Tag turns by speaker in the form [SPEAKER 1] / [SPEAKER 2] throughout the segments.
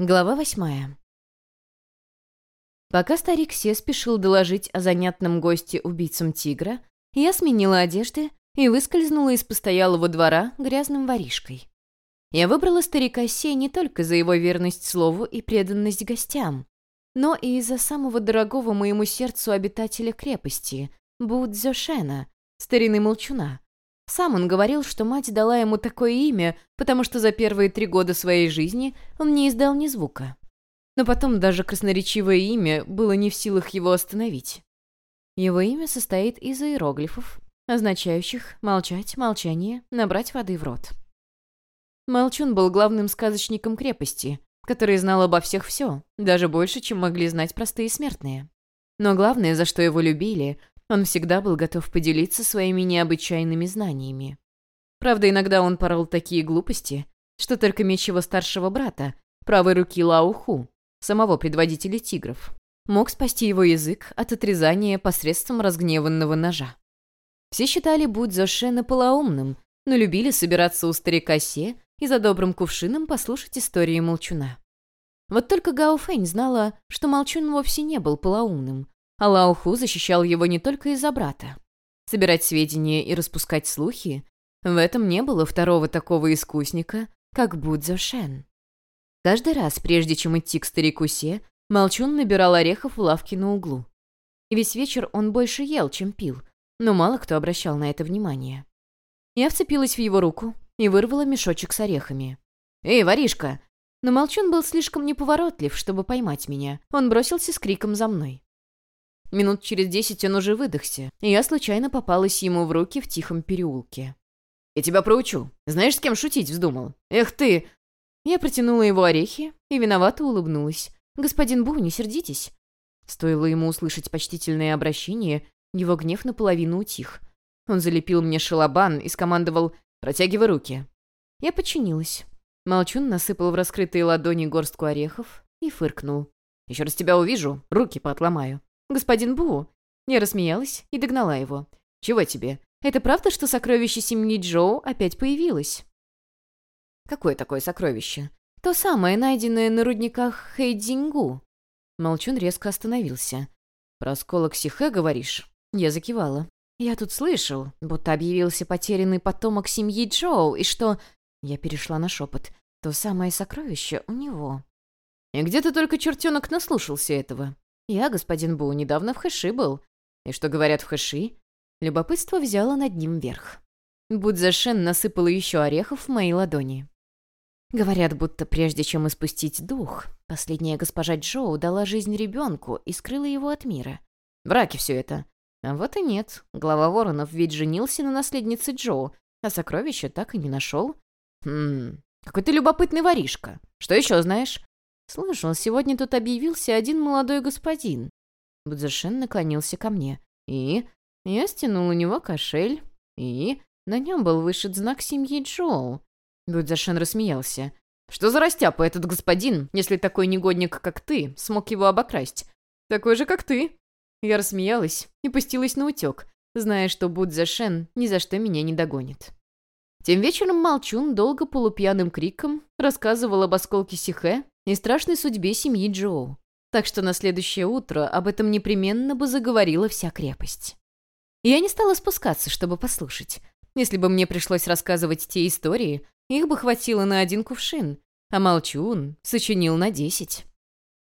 [SPEAKER 1] Глава восьмая. Пока старик Се спешил доложить о занятном госте убийцам тигра, я сменила одежды и выскользнула из постоялого двора грязным воришкой. Я выбрала старика Се не только за его верность слову и преданность гостям, но и из-за самого дорогого моему сердцу обитателя крепости, Будзёшена, старины Молчуна. Сам он говорил, что мать дала ему такое имя, потому что за первые три года своей жизни он не издал ни звука. Но потом даже красноречивое имя было не в силах его остановить. Его имя состоит из иероглифов, означающих «молчать», «молчание», «набрать воды в рот». Молчун был главным сказочником крепости, который знал обо всех все, даже больше, чем могли знать простые смертные. Но главное, за что его любили, он всегда был готов поделиться своими необычайными знаниями. Правда, иногда он порол такие глупости, что только меч его старшего брата, правой руки Лауху, самого предводителя тигров, мог спасти его язык от отрезания посредством разгневанного ножа. Все считали Будзошена полоумным, но любили собираться у старика Се и за добрым кувшином послушать истории Молчуна. Вот только Гао Фэнь знала, что Молчун вовсе не был полоумным, а Лауху защищал его не только из-за брата. Собирать сведения и распускать слухи — в этом не было второго такого искусника, как Будзо Шен. Каждый раз, прежде чем идти к старику Се, Молчун набирал орехов в лавке на углу. И весь вечер он больше ел, чем пил, но мало кто обращал на это внимание. Я вцепилась в его руку и вырвала мешочек с орехами. «Эй, воришка!» Но Молчун был слишком неповоротлив, чтобы поймать меня. Он бросился с криком за мной. Минут через десять он уже выдохся, и я случайно попалась ему в руки в тихом переулке. «Я тебя проучу. Знаешь, с кем шутить вздумал? Эх ты!» Я протянула его орехи и виновато улыбнулась. «Господин Бу, не сердитесь». Стоило ему услышать почтительное обращение, его гнев наполовину утих. Он залепил мне шалобан и скомандовал «Протягивай руки». Я подчинилась. Молчун насыпал в раскрытые ладони горстку орехов и фыркнул. «Еще раз тебя увижу, руки поотломаю». «Господин Бу!» Я рассмеялась и догнала его. «Чего тебе? Это правда, что сокровище семьи Джоу опять появилось?» «Какое такое сокровище?» «То самое, найденное на рудниках Хэйдзингу». Молчун резко остановился. «Про осколок Сихэ, говоришь?» Я закивала. «Я тут слышал, будто объявился потерянный потомок семьи Джоу, и что...» Я перешла на шепот. «То самое сокровище у него». «И где ты только, чертенок, наслушался этого?» «Я, господин Бу, недавно в Хэши был». «И что говорят в Хэши?» Любопытство взяло над ним верх. Будзашен насыпала еще орехов в мои ладони. Говорят, будто прежде чем испустить дух, последняя госпожа Джоу дала жизнь ребенку и скрыла его от мира. Враки все это. А вот и нет. Глава воронов ведь женился на наследнице Джоу, а сокровища так и не нашел. Хм, какой ты любопытный воришка. Что еще знаешь? «Слышал, сегодня тут объявился один молодой господин». Будзашен наклонился ко мне. «И?» Я стянул у него кошель. «И?» На нем был вышит знак семьи Джоу. Будзашен рассмеялся. «Что за растяпа этот господин, если такой негодник, как ты, смог его обокрасть? Такой же, как ты!» Я рассмеялась и пустилась на утек, зная, что Будзашен ни за что меня не догонит. Тем вечером Молчун долго полупьяным криком рассказывал об осколке Сихе и страшной судьбе семьи Джоу. Так что на следующее утро об этом непременно бы заговорила вся крепость. Я не стала спускаться, чтобы послушать. Если бы мне пришлось рассказывать те истории, их бы хватило на один кувшин, а Молчун сочинил на десять.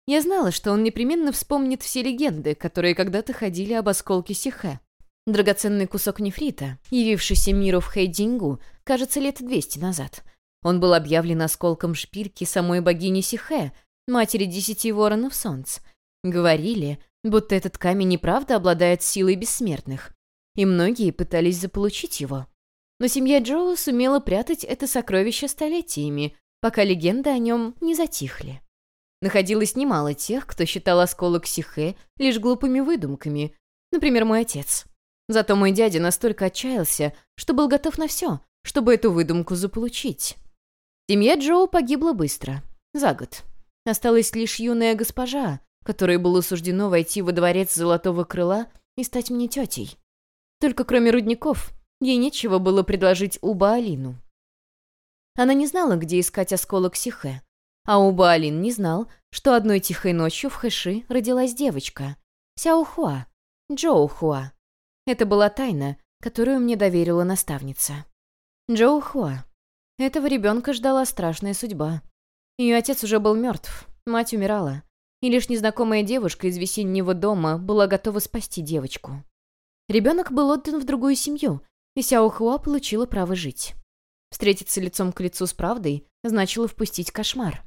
[SPEAKER 1] Я знала, что он непременно вспомнит все легенды, которые когда-то ходили об осколке Сихе. Драгоценный кусок нефрита, явившийся миру в Хэйдингу, кажется, лет двести назад — он был объявлен осколком шпильки самой богини Сихэ, матери десяти воронов солнц. Говорили, будто этот камень неправда обладает силой бессмертных, и многие пытались заполучить его. Но семья Джоу сумела прятать это сокровище столетиями, пока легенды о нем не затихли. Находилось немало тех, кто считал осколок Сихэ лишь глупыми выдумками, например, мой отец. Зато мой дядя настолько отчаялся, что был готов на все, чтобы эту выдумку заполучить. Семья Джоу погибла быстро, за год. Осталась лишь юная госпожа, которой было суждено войти во дворец Золотого Крыла и стать мне тетей. Только кроме рудников, ей нечего было предложить Уба Алину. Она не знала, где искать осколок Сихе, А Убаалин не знал, что одной тихой ночью в Хэши родилась девочка. Сяохуа. Джоухуа. Это была тайна, которую мне доверила наставница. Джоухуа. Этого ребенка ждала страшная судьба. Ее отец уже был мертв, мать умирала, и лишь незнакомая девушка из весеннего дома была готова спасти девочку. Ребенок был отдан в другую семью, и Сяохуа получила право жить. Встретиться лицом к лицу с правдой значило впустить кошмар.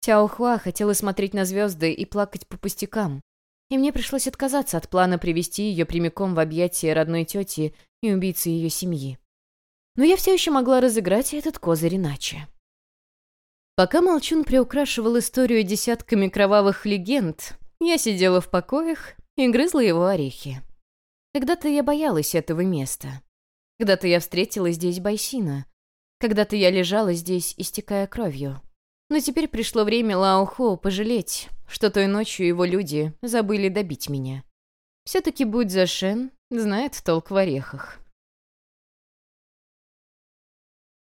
[SPEAKER 1] Сяохуа хотела смотреть на звезды и плакать по пустякам, и мне пришлось отказаться от плана привести ее прямиком в объятия родной тети и убийцы ее семьи. Но я все еще могла разыграть этот козырь иначе. Пока Молчун приукрашивал историю десятками кровавых легенд, я сидела в покоях и грызла его орехи. Когда-то я боялась этого места. Когда-то я встретила здесь Байсина. Когда-то я лежала здесь, истекая кровью. Но теперь пришло время Лаохо пожалеть, что той ночью его люди забыли добить меня. Все-таки будь за Шен, знает толк в орехах.